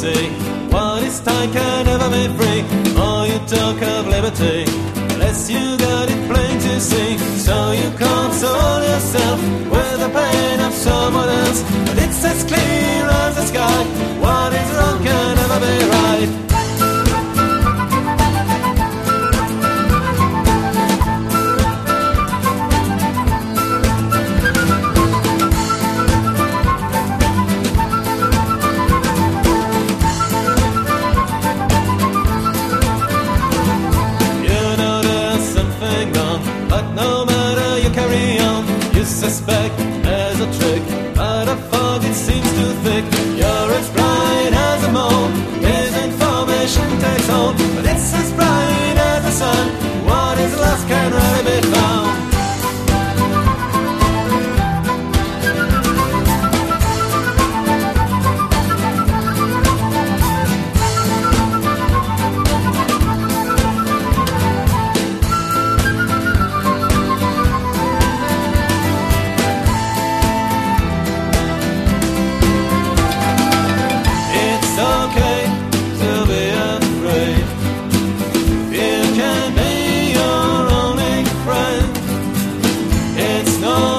see what is tight can never be free. All you talk of liberty, unless you got it plain to see. So you console yourself with the pain of someone else, but it's as clear as the sky. What is wrong can never be right. Suspect there's a trick, but a fog it seems too thick. You're as bright as a moon, his information takes hold, but it's as bright It's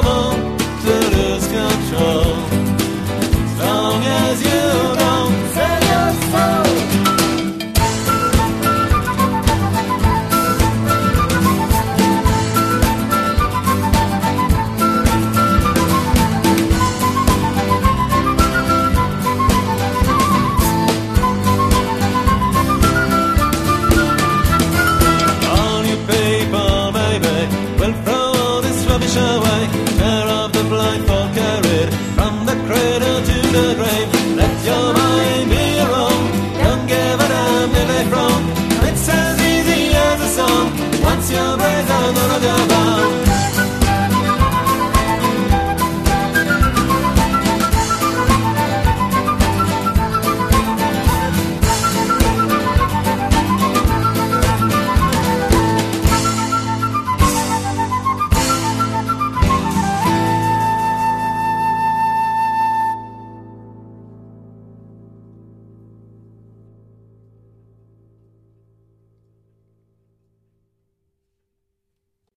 damn